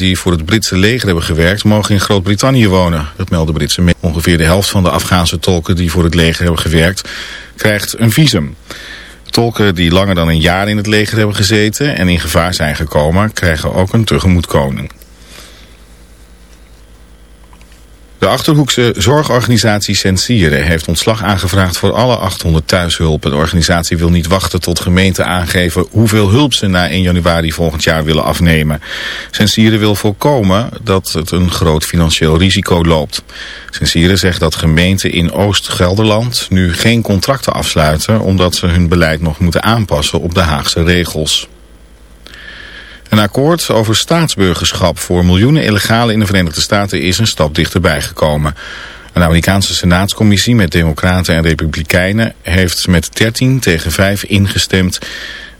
die voor het Britse leger hebben gewerkt mogen in Groot-Brittannië wonen. Dat melden Britse media. Ongeveer de helft van de Afghaanse tolken die voor het leger hebben gewerkt krijgt een visum. Tolken die langer dan een jaar in het leger hebben gezeten en in gevaar zijn gekomen krijgen ook een tegemoetkoning. De Achterhoekse zorgorganisatie Sensiere heeft ontslag aangevraagd voor alle 800 thuishulpen. De organisatie wil niet wachten tot gemeenten aangeven hoeveel hulp ze na 1 januari volgend jaar willen afnemen. Sensiere wil voorkomen dat het een groot financieel risico loopt. Sensiere zegt dat gemeenten in Oost-Gelderland nu geen contracten afsluiten omdat ze hun beleid nog moeten aanpassen op de Haagse regels. Een akkoord over staatsburgerschap voor miljoenen illegalen in de Verenigde Staten is een stap dichterbij gekomen. Een Amerikaanse senaatscommissie met democraten en republikeinen heeft met 13 tegen 5 ingestemd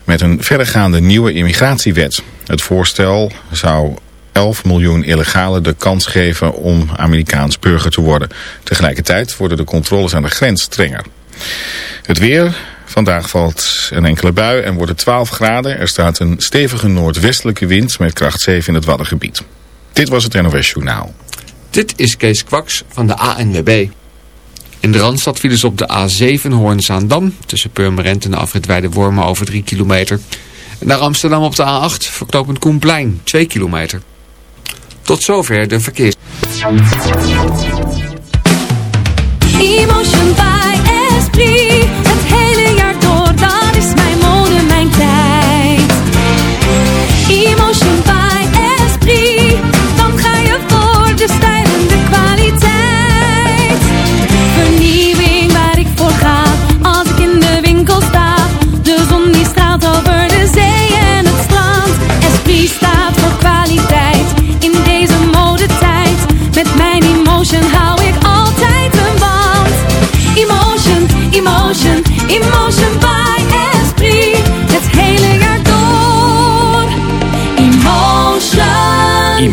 met een verregaande nieuwe immigratiewet. Het voorstel zou 11 miljoen illegalen de kans geven om Amerikaans burger te worden. Tegelijkertijd worden de controles aan de grens strenger. Het weer, Vandaag valt een enkele bui en wordt het 12 graden. Er staat een stevige noordwestelijke wind met kracht 7 in het Waddengebied. Dit was het NOS Journaal. Dit is Kees Kwaks van de ANWB. In de Randstad vielen ze op de A7 Hoornzaandam... tussen Purmerend en de afritwijde Wormen over 3 kilometer. En naar Amsterdam op de A8 verknopend Koenplein, 2 kilometer. Tot zover de verkeers. 一。寞。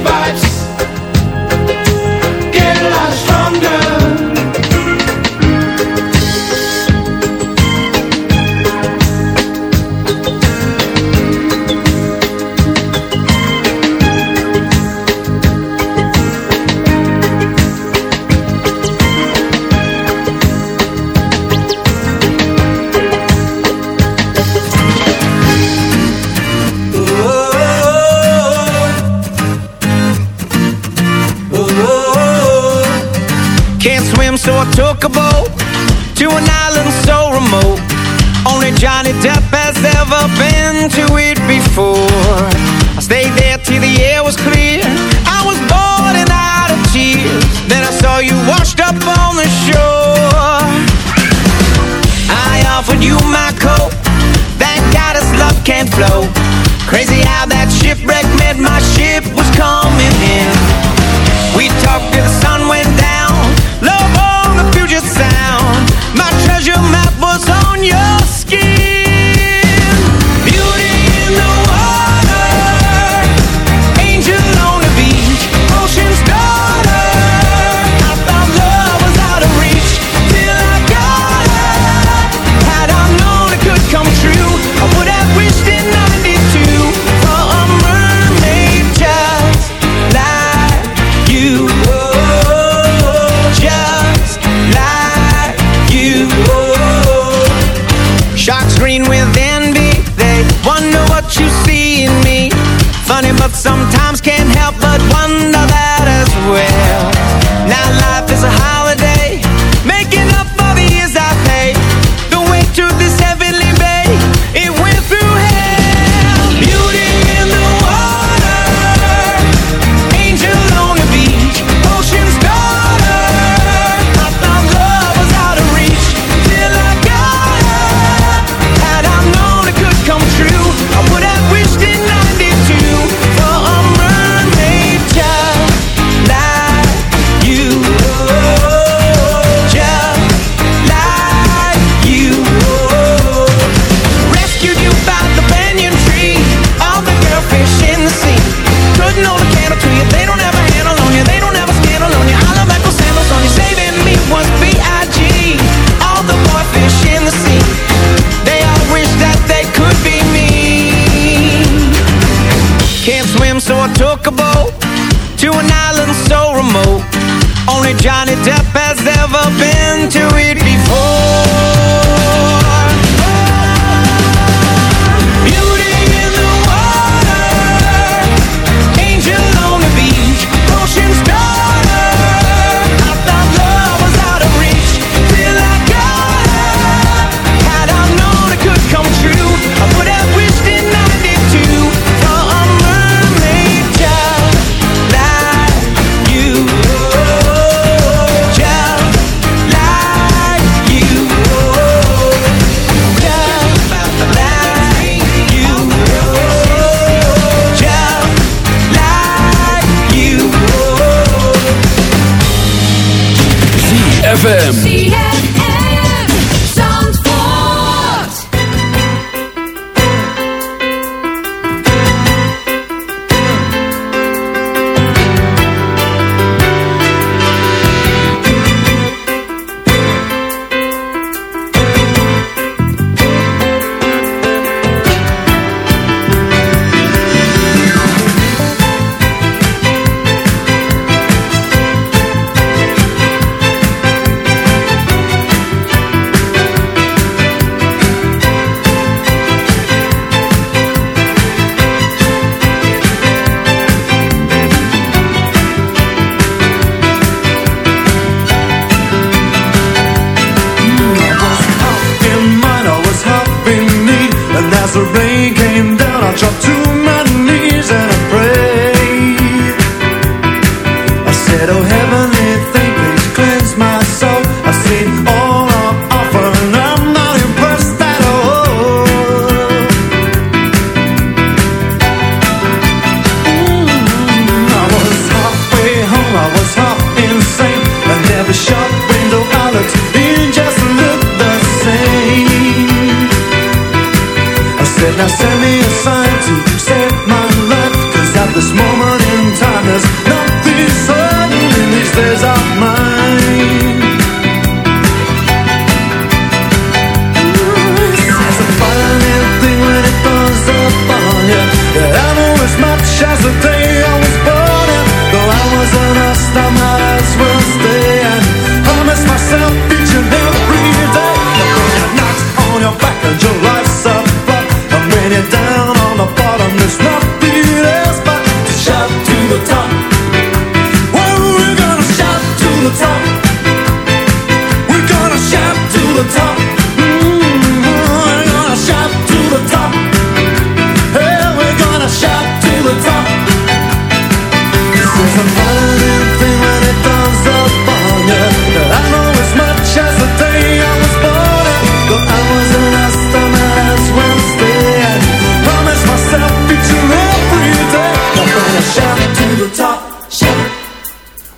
vibes. been to it before I stayed there till the air was clear I was born and out of tears Then I saw you washed up on the shore I offered you my coat That goddess love can't flow Crazy how that shipwreck meant my ship was coming in We talked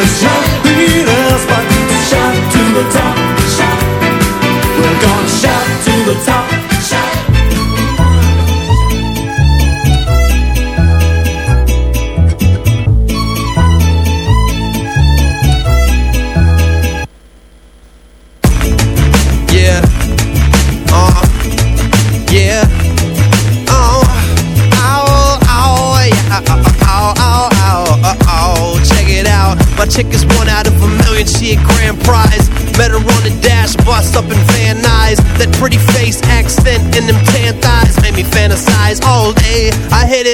a shot, lead us, but shot to the top, shot. We're gonna shot to the top.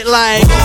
like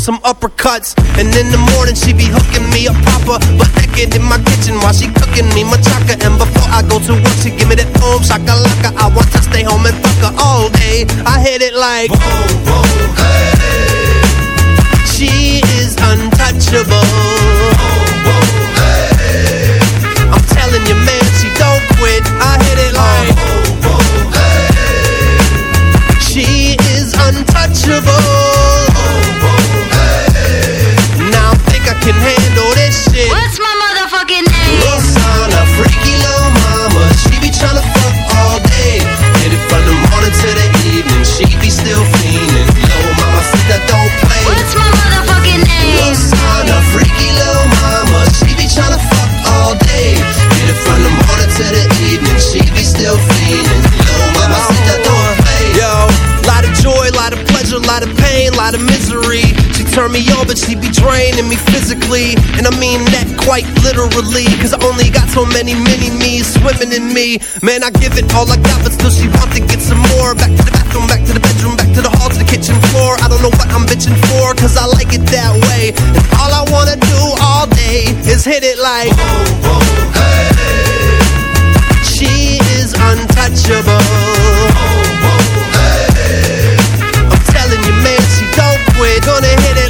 some uppercuts. And in the morning, she be hooking me a proper But get in my kitchen while she cooking me machaca. And before I go to work, she give me that home shakalaka. I want to stay home and fuck her all day. I hit it like boom, boom, hey. She is untouchable turn me on, but she be draining me physically. And I mean that quite literally, cause I only got so many mini-me's swimming in me. Man, I give it all I got, but still she wants to get some more. Back to the bathroom, back to the bedroom, back to the hall, to the kitchen floor. I don't know what I'm bitching for, cause I like it that way. And all I wanna do all day is hit it like... hey. She is untouchable. hey. I'm telling you, man, she don't quit, gonna hit it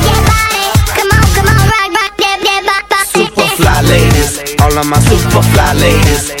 all of my superfly ladies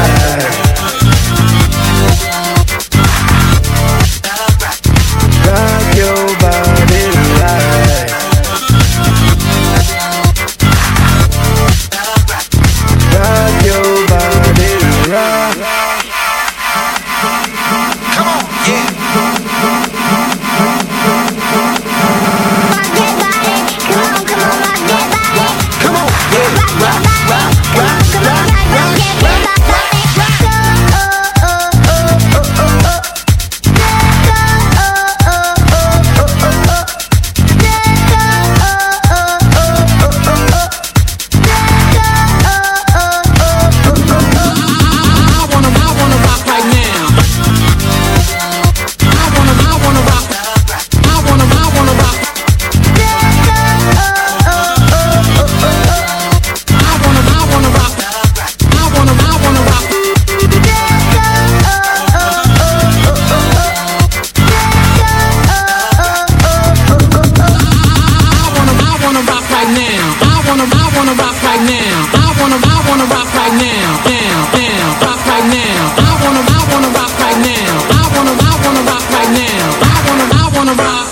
wanna, I wanna rock right now, now, now, rock right now. I wanna, I wanna rock right now. I wanna, I wanna rock right now. I wanna, I wanna rock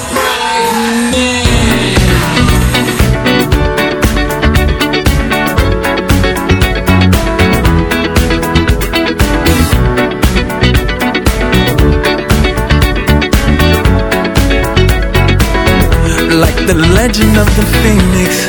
right now. Like the legend of the phoenix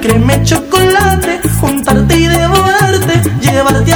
Creme chocolate, juntarte y devorarte, llevarte a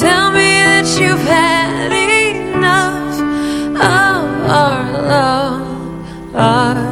Tell me that you've had enough of our love.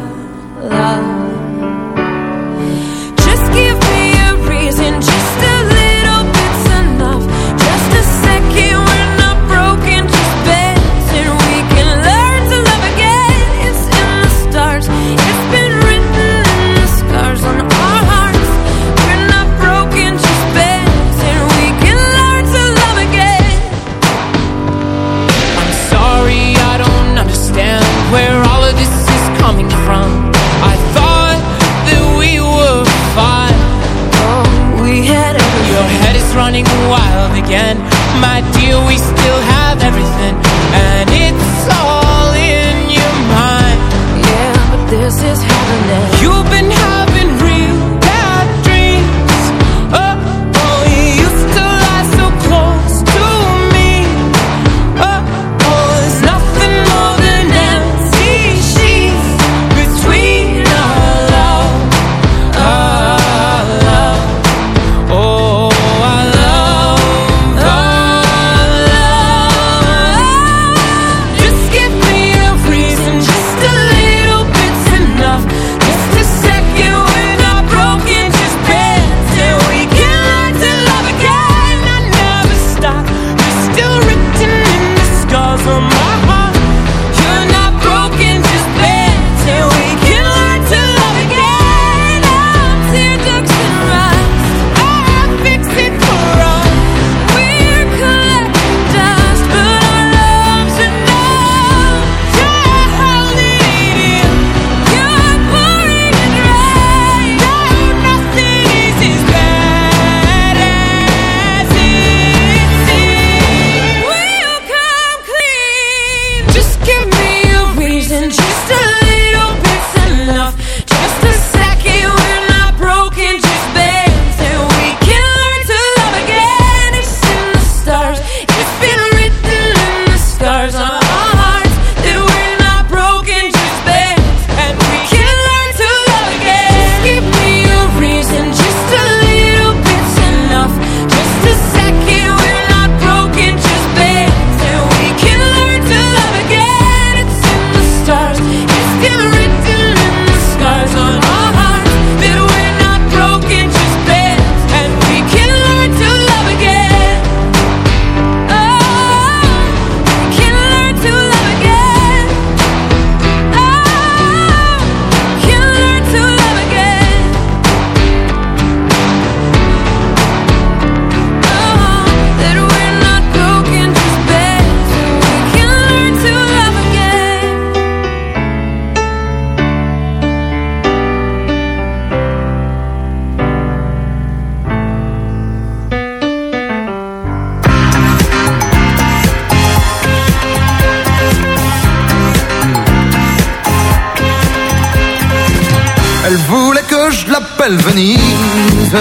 Elle Venise.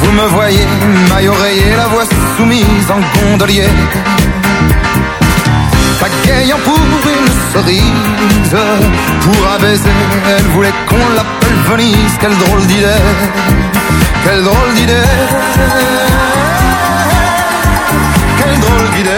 Vous me voyez, maille oreiller, la voix soumise en gondolier. paquetant pour une cerise, pour un elle voulait qu'on l'appelle Venise. Quelle drôle d'idée, quelle drôle d'idée, quelle drôle d'idée.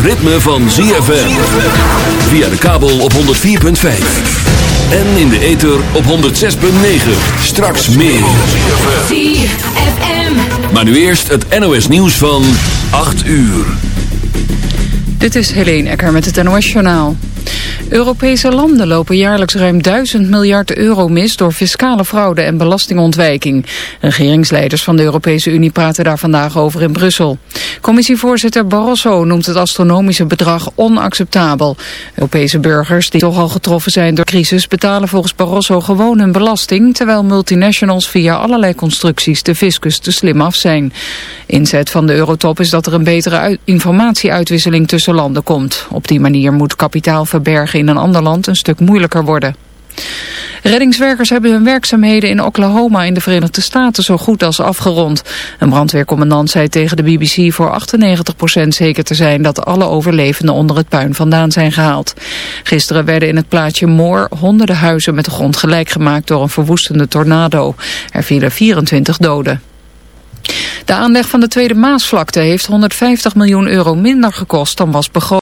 ritme van ZFM. Via de kabel op 104.5. En in de ether op 106.9. Straks meer. ZFM. Maar nu eerst het NOS nieuws van 8 uur. Dit is Helene Ecker met het NOS Journaal. Europese landen lopen jaarlijks ruim 1000 miljard euro mis door fiscale fraude en belastingontwijking. Regeringsleiders van de Europese Unie praten daar vandaag over in Brussel. Commissievoorzitter Barroso noemt het astronomische bedrag onacceptabel. Europese burgers die toch al getroffen zijn door crisis betalen volgens Barroso gewoon hun belasting, terwijl multinationals via allerlei constructies de fiscus te slim af zijn. Inzet van de eurotop is dat er een betere informatieuitwisseling tussen landen komt. Op die manier moet kapitaal verbergen in een ander land een stuk moeilijker worden. Reddingswerkers hebben hun werkzaamheden in Oklahoma in de Verenigde Staten zo goed als afgerond. Een brandweercommandant zei tegen de BBC voor 98% zeker te zijn dat alle overlevenden onder het puin vandaan zijn gehaald. Gisteren werden in het plaatsje Moor honderden huizen met de grond gelijk gemaakt door een verwoestende tornado. Er vielen 24 doden. De aanleg van de Tweede Maasvlakte heeft 150 miljoen euro minder gekost dan was begonnen.